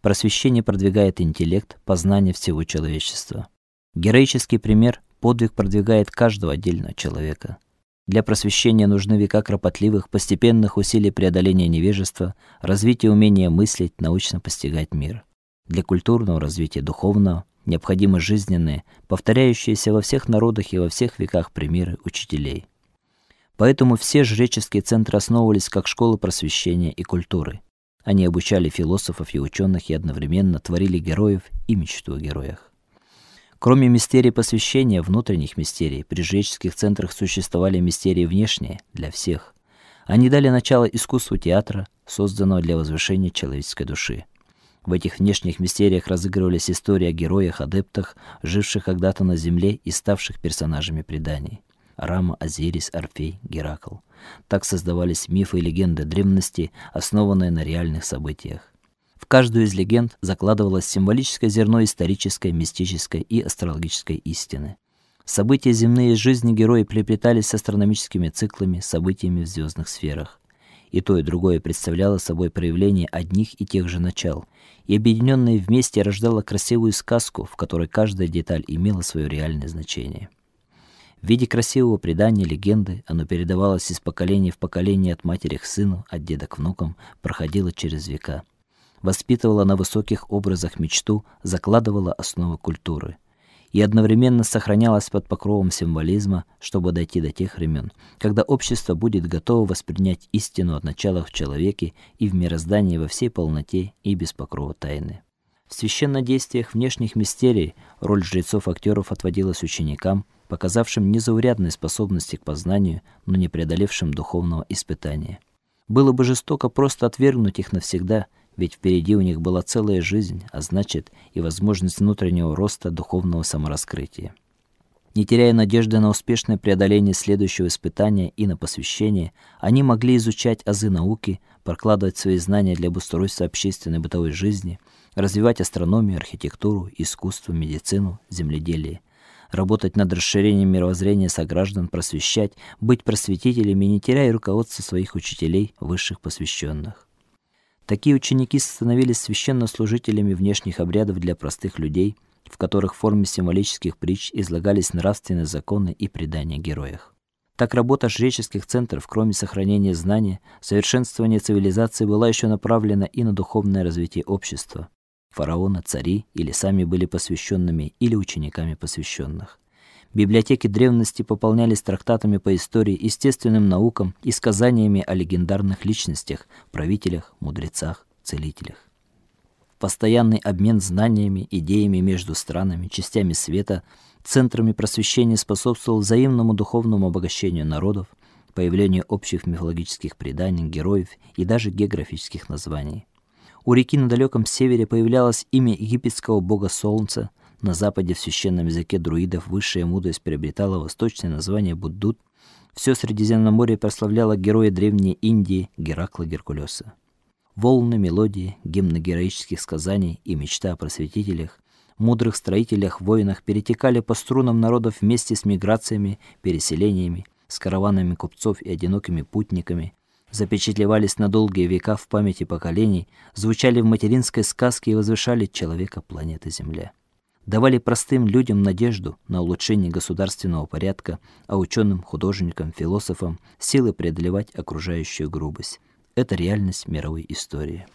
Просвещение продвигает интеллект, познание всего человечества. Героический пример подвиг продвигает каждого отдельного человека. Для просвещения нужны века кропотливых, постепенных усилий преодоления невежества, развития умения мыслить, научно постигать мир. Для культурного развития духовного необходимы жизненные, повторяющиеся во всех народах и во всех веках примеры учителей. Поэтому все жреческие центры основывались как школы просвещения и культуры. Они обучали философов и ученых и одновременно творили героев и мечту о героях. Кроме мистерий посвящения, внутренних мистерий, при жреческих центрах существовали мистерии внешние для всех. Они дали начало искусству театра, созданного для возвышения человеческой души. В этих внешних мистериях разыгрывались истории о героях-адептах, живших когда-то на земле и ставших персонажами преданий. Рама, Азирис, Орфей, Геракл. Так создавались мифы и легенды древности, основанные на реальных событиях. В каждую из легенд закладывалось символическое зерно исторической, мистической и астрологической истины. События земные жизни герои переплетались с астрономическими циклами, событиями в звездных сферах. И то, и другое представляло собой проявление одних и тех же начал, и объединенное вместе рождало красивую сказку, в которой каждая деталь имела свое реальное значение. В виде красивого предания, легенды, оно передавалось из поколения в поколение от матери к сыну, от деда к внукам, проходило через века. Воспитывало на высоких образах мечту, закладывало основы культуры и одновременно сохранялось под покровом символизма, чтобы дойти до тех времен, когда общество будет готово воспринять истину от начала в человеке и в мироздании во всей полноте и без покрова тайны. В священнодействиях внешних мистерий роль жрецов-актеров отводилась ученикам, показавшим незаурядные способности к познанию, но не преодолевшим духовного испытания. Было бы жестоко просто отвергнуть их навсегда, ведь впереди у них была целая жизнь, а значит, и возможность внутреннего роста, духовного самораскрытия. Не теряя надежды на успешное преодоление следующего испытания и на посвящение, они могли изучать азы науки, прокладывать свои знания для обустройства общественной бытовой жизни, развивать астрономию, архитектуру, искусство, медицину, земледелие, работать над расширением мировоззрения сограждан, просвещать, быть просветителями, не теряя руководства своих учителей, высших посвященных. Такие ученики становились священнослужителями внешних обрядов для простых людей, в которых в форме символических притч излагались нравственные законы и предания героях. Так работа жреческих центров, кроме сохранения знания, совершенствования цивилизации была еще направлена и на духовное развитие общества. Фараоны, цари или сами были посвященными или учениками посвященных. Библиотеки древности пополнялись трактатами по истории, естественным наукам и сказаниями о легендарных личностях, правителях, мудрецах, целителях. Постоянный обмен знаниями, идеями между странами, частями света, центрами просвещения способствовал взаимному духовному обогащению народов, появлению общих мифологических преданий, героев и даже географических названий. У реки на далеком севере появлялось имя египетского бога солнца, на западе в священном языке друидов высшая мудрость приобретала восточное название Буддут. Все Средиземноморье прославляло героя древней Индии Геракла Геркулеса. Волны, мелодии, гимны героических сказаний и мечта о просветителях, мудрых строителях, воинах перетекали по струнам народов вместе с миграциями, переселениями, с караванами купцов и одинокими путниками, запечатлевались на долгие века в памяти поколений, звучали в материнской сказке и возвышали человека планеты Земля. Давали простым людям надежду на улучшение государственного порядка, а ученым, художникам, философам силы преодолевать окружающую грубость. Это реальность мировой истории.